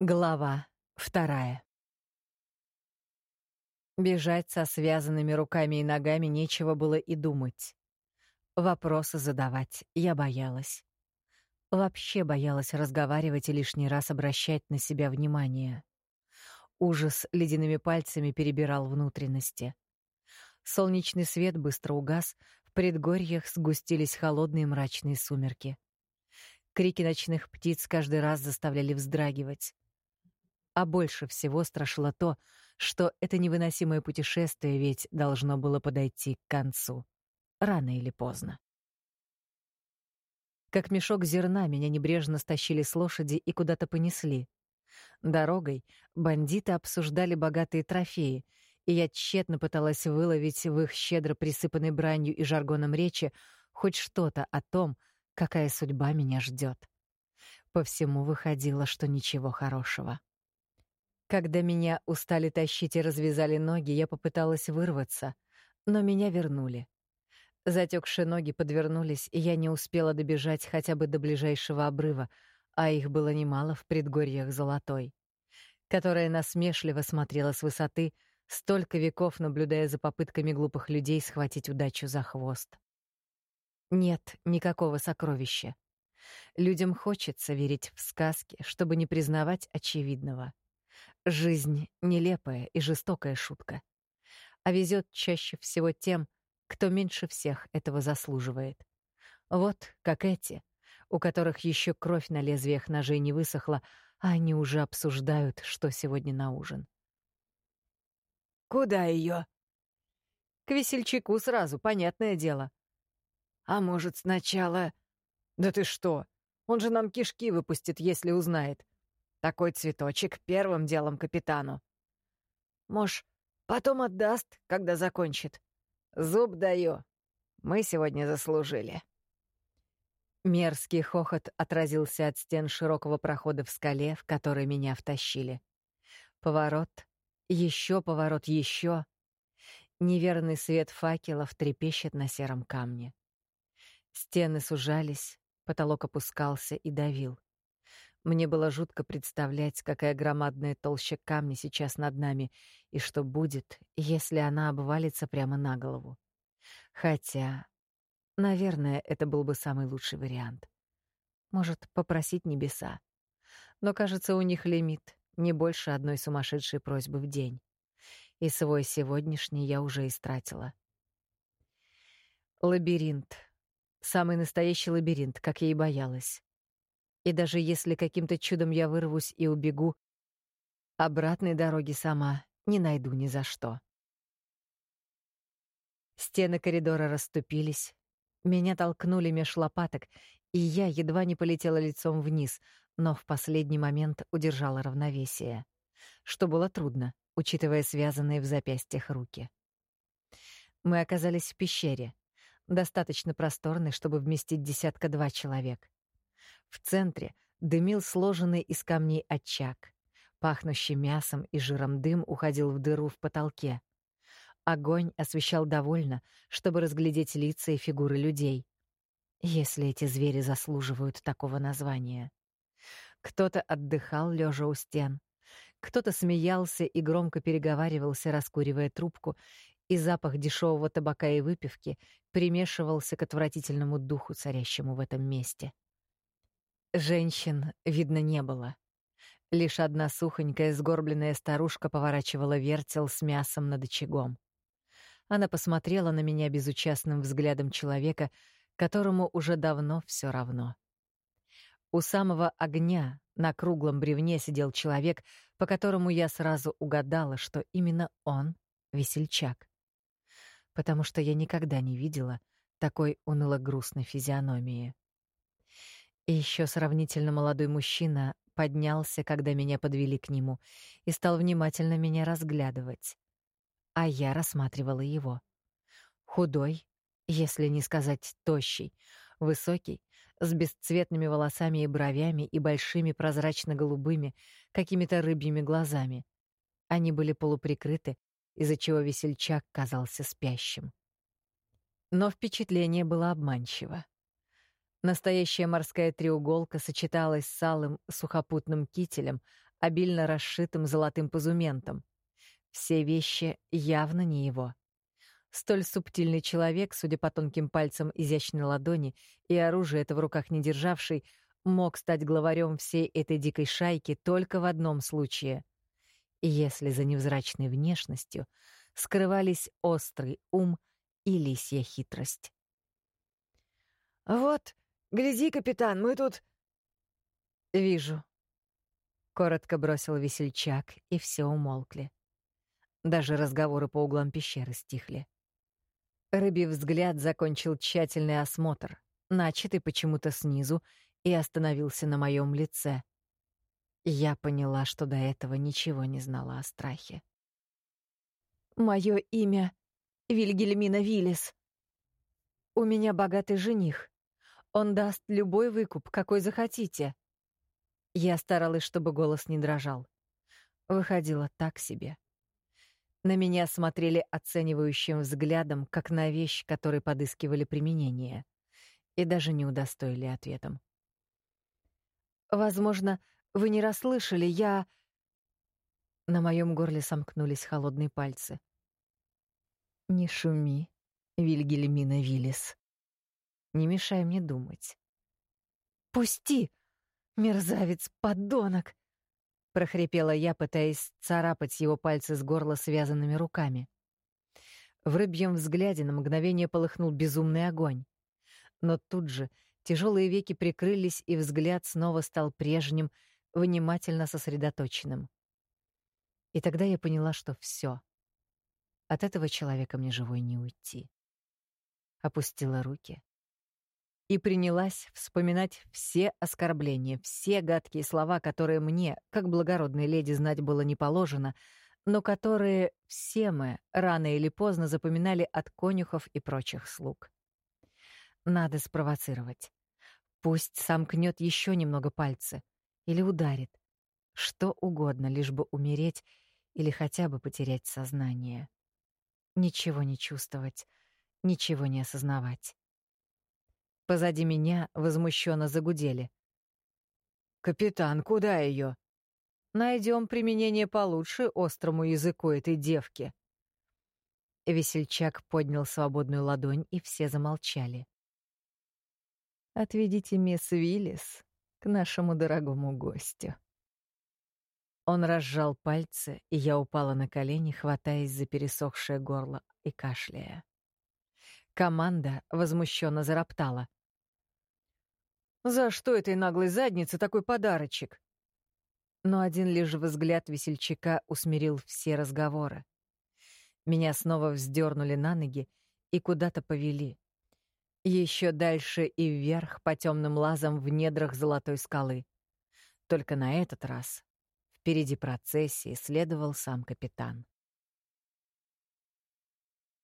Глава вторая. Бежать со связанными руками и ногами нечего было и думать. Вопросы задавать я боялась. Вообще боялась разговаривать и лишний раз обращать на себя внимание. Ужас ледяными пальцами перебирал внутренности. Солнечный свет быстро угас, в предгорьях сгустились холодные мрачные сумерки. Крики ночных птиц каждый раз заставляли вздрагивать. А больше всего страшило то, что это невыносимое путешествие ведь должно было подойти к концу. Рано или поздно. Как мешок зерна меня небрежно стащили с лошади и куда-то понесли. Дорогой бандиты обсуждали богатые трофеи, и я тщетно пыталась выловить в их щедро присыпанной бранью и жаргоном речи хоть что-то о том, какая судьба меня ждет. По всему выходило, что ничего хорошего. Когда меня устали тащить и развязали ноги, я попыталась вырваться, но меня вернули. Затекшие ноги подвернулись, и я не успела добежать хотя бы до ближайшего обрыва, а их было немало в предгорьях Золотой, которая насмешливо смотрела с высоты, столько веков наблюдая за попытками глупых людей схватить удачу за хвост. Нет никакого сокровища. Людям хочется верить в сказки, чтобы не признавать очевидного. Жизнь — нелепая и жестокая шутка. А везет чаще всего тем, кто меньше всех этого заслуживает. Вот как эти, у которых еще кровь на лезвиях ножей не высохла, а они уже обсуждают, что сегодня на ужин. «Куда ее? «К весельчаку сразу, понятное дело». «А может, сначала...» «Да ты что? Он же нам кишки выпустит, если узнает. Такой цветочек первым делом капитану. Мож, потом отдаст, когда закончит. Зуб даю. Мы сегодня заслужили. Мерзкий хохот отразился от стен широкого прохода в скале, в который меня втащили. Поворот, еще поворот, еще. Неверный свет факелов трепещет на сером камне. Стены сужались, потолок опускался и давил. Мне было жутко представлять, какая громадная толща камня сейчас над нами и что будет, если она обвалится прямо на голову. Хотя, наверное, это был бы самый лучший вариант. Может, попросить небеса. Но, кажется, у них лимит не больше одной сумасшедшей просьбы в день. И свой сегодняшний я уже истратила. Лабиринт. Самый настоящий лабиринт, как я и боялась. И даже если каким-то чудом я вырвусь и убегу, обратной дороги сама не найду ни за что. Стены коридора расступились, меня толкнули меж лопаток, и я едва не полетела лицом вниз, но в последний момент удержала равновесие, что было трудно, учитывая связанные в запястьях руки. Мы оказались в пещере, достаточно просторной, чтобы вместить десятка-два человек. В центре дымил сложенный из камней очаг. Пахнущий мясом и жиром дым уходил в дыру в потолке. Огонь освещал довольно, чтобы разглядеть лица и фигуры людей. Если эти звери заслуживают такого названия. Кто-то отдыхал, лежа у стен. Кто-то смеялся и громко переговаривался, раскуривая трубку, и запах дешевого табака и выпивки примешивался к отвратительному духу, царящему в этом месте. Женщин, видно, не было. Лишь одна сухонькая сгорбленная старушка поворачивала вертел с мясом над очагом. Она посмотрела на меня безучастным взглядом человека, которому уже давно все равно. У самого огня на круглом бревне сидел человек, по которому я сразу угадала, что именно он — весельчак. Потому что я никогда не видела такой уныло-грустной физиономии. И еще сравнительно молодой мужчина поднялся, когда меня подвели к нему, и стал внимательно меня разглядывать. А я рассматривала его. Худой, если не сказать тощий, высокий, с бесцветными волосами и бровями и большими прозрачно-голубыми, какими-то рыбьими глазами. Они были полуприкрыты, из-за чего весельчак казался спящим. Но впечатление было обманчиво. Настоящая морская треуголка сочеталась с алым сухопутным кителем, обильно расшитым золотым позументом. Все вещи явно не его. Столь субтильный человек, судя по тонким пальцам изящной ладони и оружие это в руках не державший, мог стать главарем всей этой дикой шайки только в одном случае. Если за невзрачной внешностью скрывались острый ум и лисья хитрость. «Вот, гляди, капитан, мы тут...» «Вижу», — коротко бросил весельчак, и все умолкли. Даже разговоры по углам пещеры стихли. Рыбий взгляд закончил тщательный осмотр, начатый почему-то снизу, и остановился на моем лице. Я поняла, что до этого ничего не знала о страхе. «Мое имя Вильгельмина Виллис. У меня богатый жених. Он даст любой выкуп, какой захотите». Я старалась, чтобы голос не дрожал. Выходило так себе. На меня смотрели оценивающим взглядом, как на вещь, которой подыскивали применение, и даже не удостоили ответом. «Возможно, вы не расслышали, я...» На моем горле сомкнулись холодные пальцы. «Не шуми, Вильгельмина Виллис. Не мешай мне думать». «Пусти, мерзавец-подонок!» — прохрипела я, пытаясь царапать его пальцы с горла связанными руками. В рыбьем взгляде на мгновение полыхнул безумный огонь. Но тут же тяжелые веки прикрылись, и взгляд снова стал прежним, внимательно сосредоточенным. И тогда я поняла, что все. От этого человека мне живой не уйти. Опустила руки, и принялась вспоминать все оскорбления, все гадкие слова, которые мне, как благородной леди, знать было не положено, но которые все мы рано или поздно запоминали от конюхов и прочих слуг. Надо спровоцировать. Пусть сомкнет еще немного пальцы или ударит. Что угодно, лишь бы умереть или хотя бы потерять сознание. Ничего не чувствовать, ничего не осознавать. Позади меня возмущенно загудели. «Капитан, куда ее? Найдем применение получше острому языку этой девки». Весельчак поднял свободную ладонь, и все замолчали. «Отведите мисс Виллис к нашему дорогому гостю». Он разжал пальцы, и я упала на колени, хватаясь за пересохшее горло и кашляя. Команда возмущенно зароптала. За что этой наглой заднице такой подарочек? Но один лишь взгляд весельчака усмирил все разговоры. Меня снова вздернули на ноги и куда-то повели. Еще дальше и вверх по темным лазам в недрах золотой скалы. Только на этот раз впереди процессии следовал сам капитан.